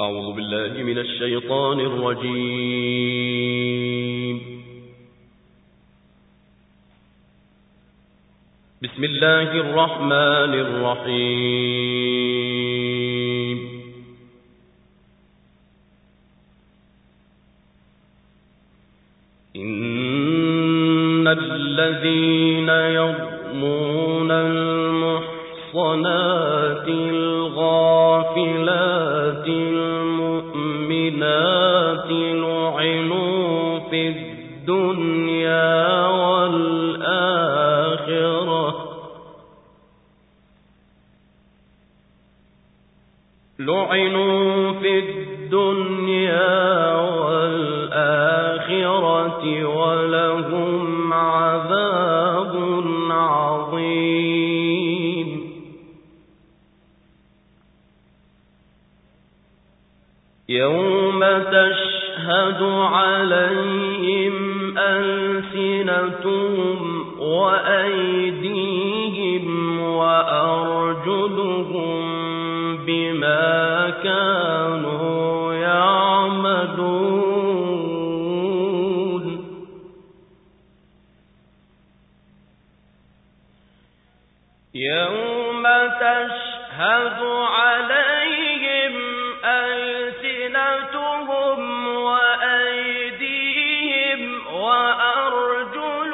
أعوذ بالله من الشيطان الرجيم. بسم الله الرحمن الرحيم. إن الذين يرمون المحصنات الغافلات المؤمنات لعنوا في الدنيا والآخرة. لعنوا في الدنيا والآخرة ولهم عذاب عظيم. يوم تشهد عليهم ألسنتهم وأيديهم وأرجلهم بما كانوا يعملون. يوم تشهد عليهم ألسنتهم وأيديهم وأرجلهم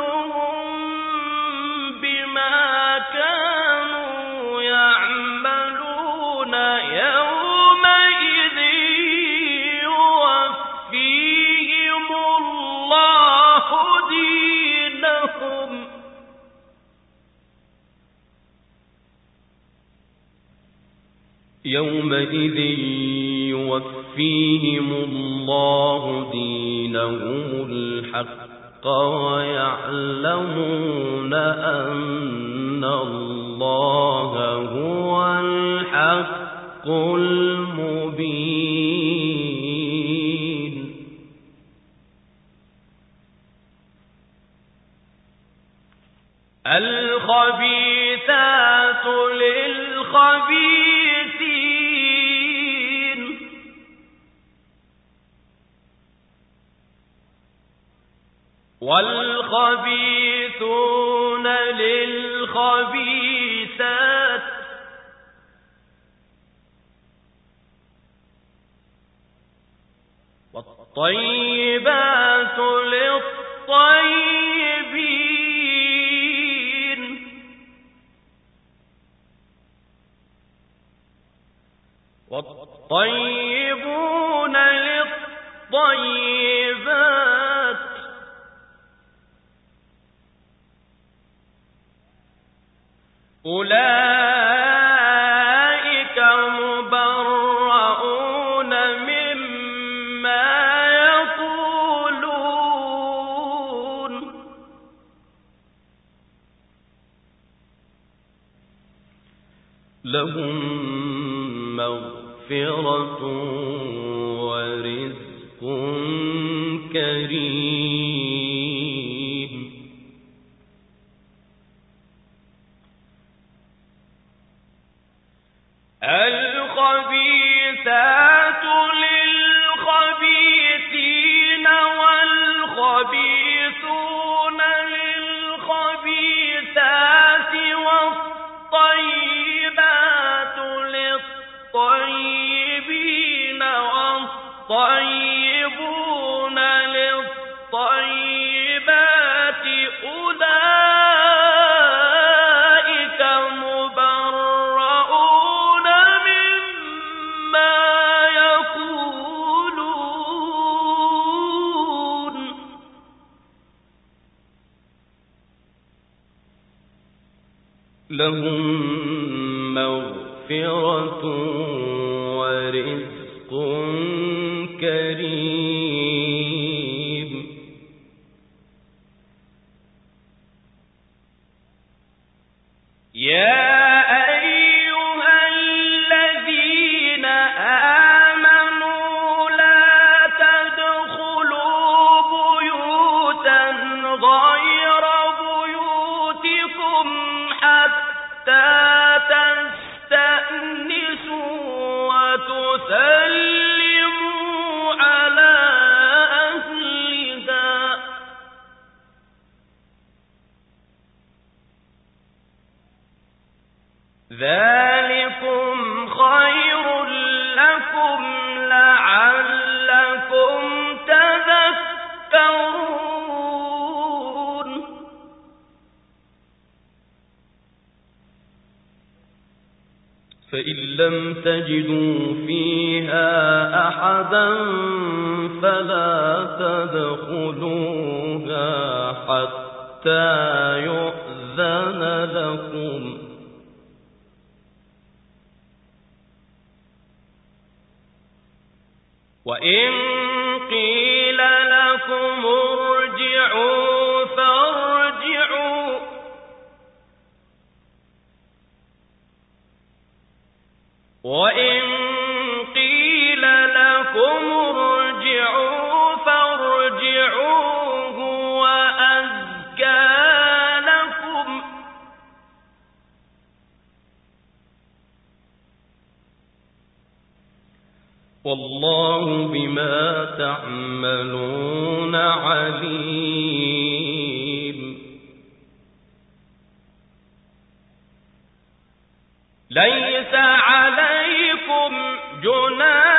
بما كانوا يعملون يومئذ يوفيهم الله دينهم. يومئذ يوفيهم الله دينهم الحق ويعلمون أن الله هو الحق المبين الخبيثات للخبيثين والخبيثون للخبيثات. والطيبات للطيبين. والطيبون للطيبات لهم مغفرة ورزق تجدوا فيها أحدا فلا تدخلوها حتى يؤذن لكم. وإن قيل لكم تعملون عليم. ليس عليكم جناح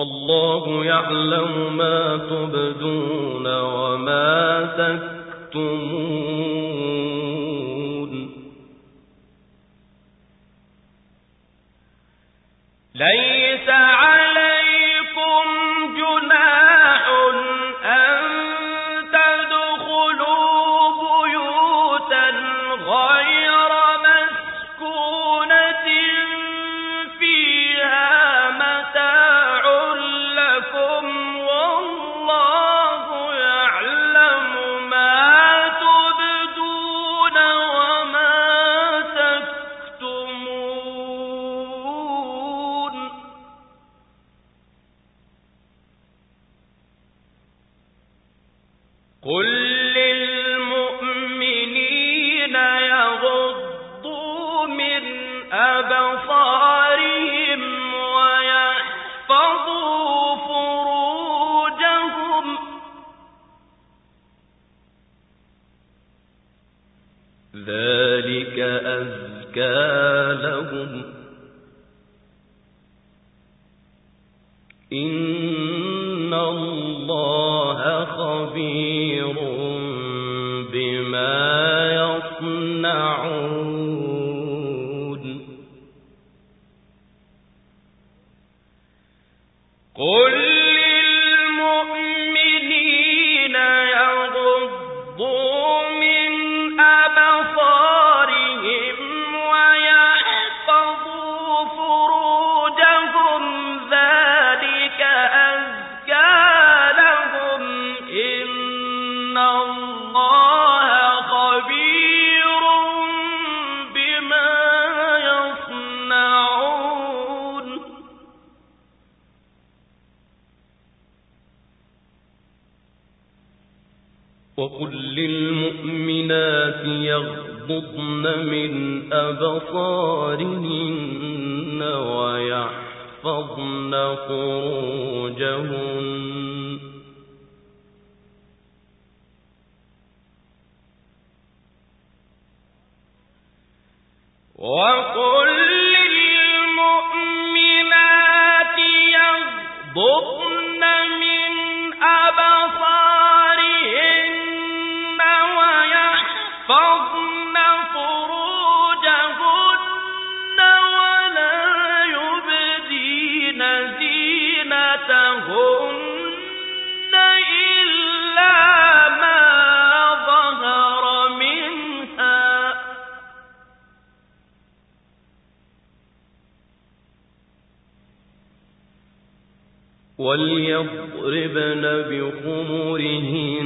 والله يعلم ما تبدون وما تكتمون. ذلك أزكى لهم. إن من أبصارهن ويحفظن فروجهن وقل للمؤمنات يغضضن من أبصارهن ويحفظن وليضربن بخمرهن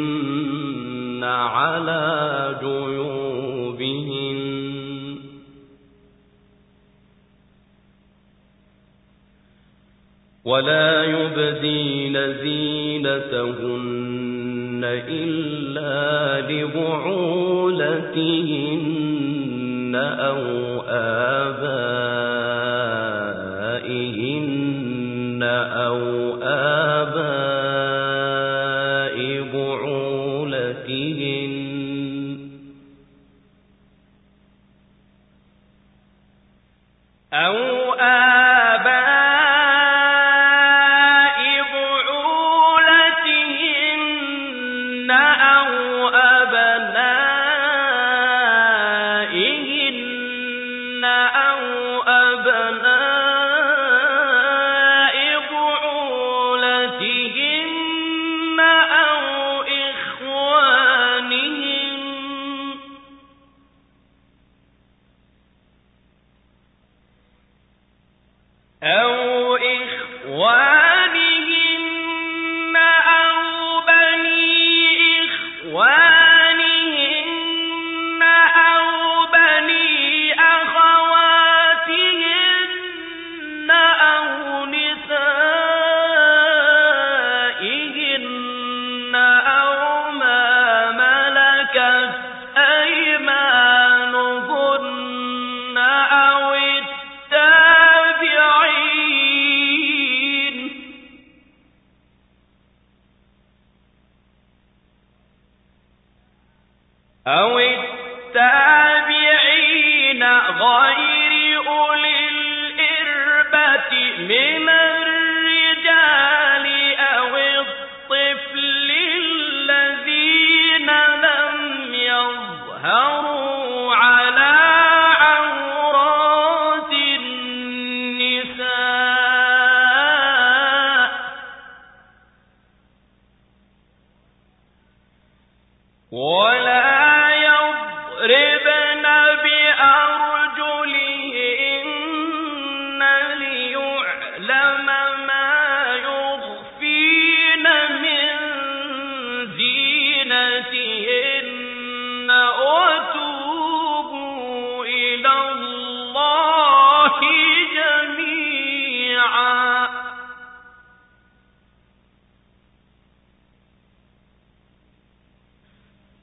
على جيوبهن ولا يبدين زينتهن إلا لبعولتهن أو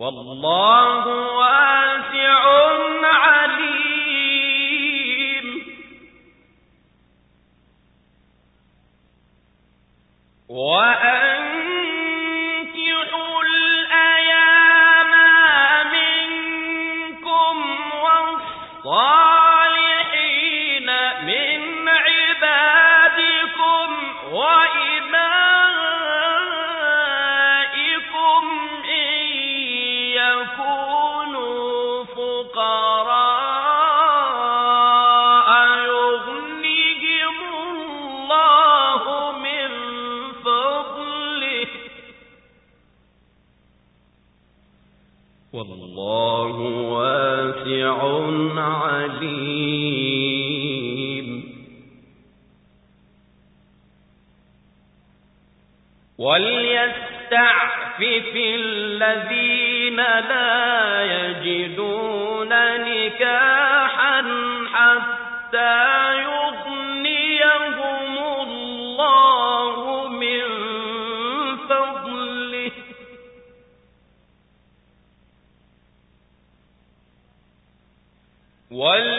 والله وأن وليستعفف الذين لا يجدون نكاحا حتى والذين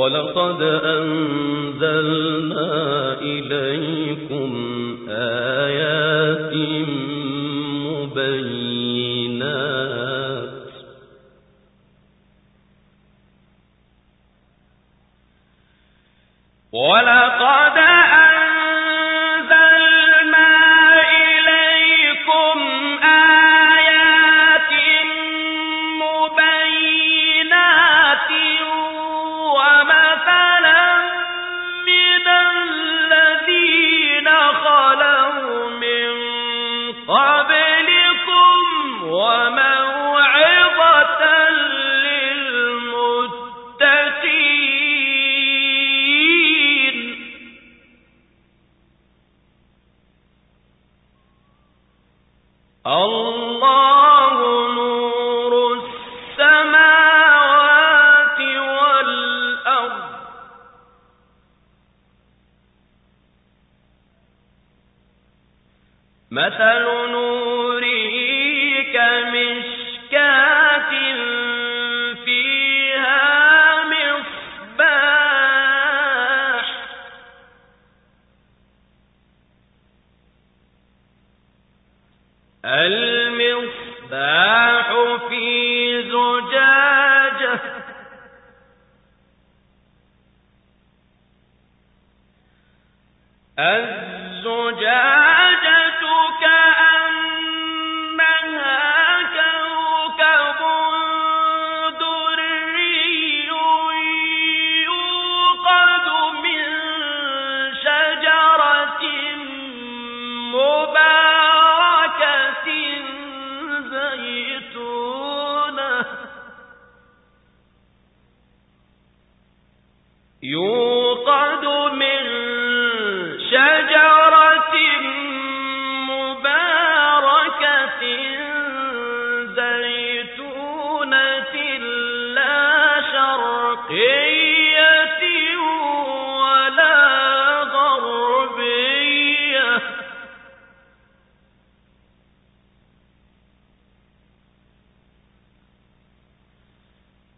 ولقد أنزلنا إليكم آيات مبينات ولقد مثل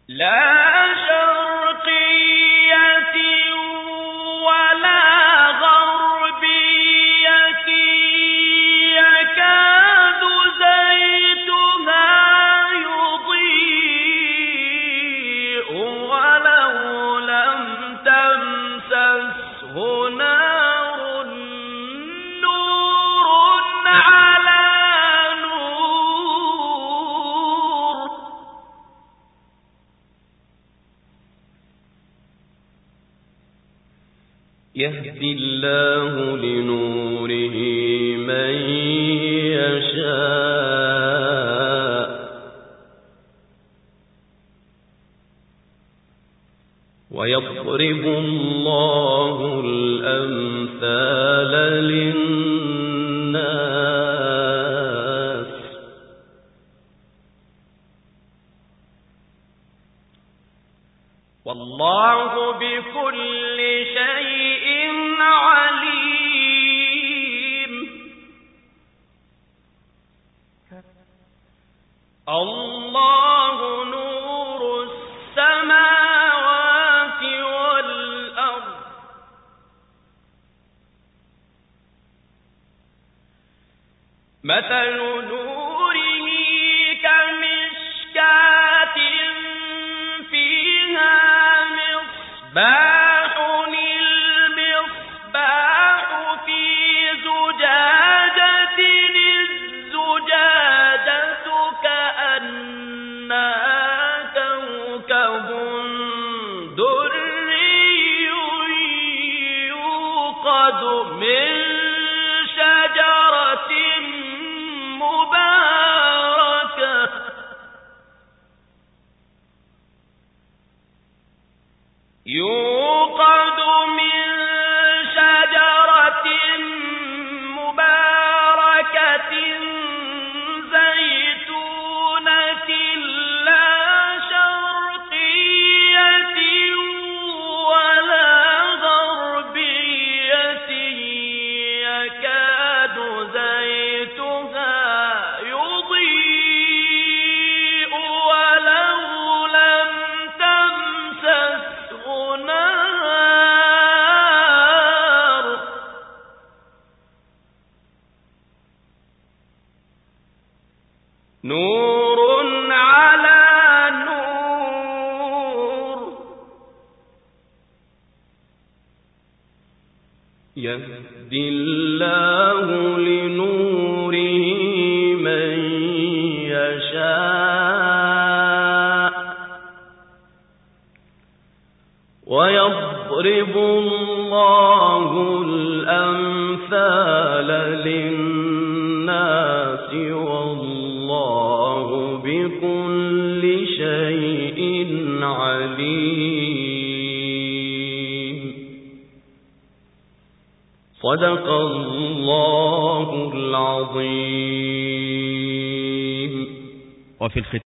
لا الله لنوره من يشاء. ويضرب الله الأمثال للناس مثل نوره يهدي الله لنوره من يشاء ويضرب الله الأمثال صدق الله العظيم. وفي الختام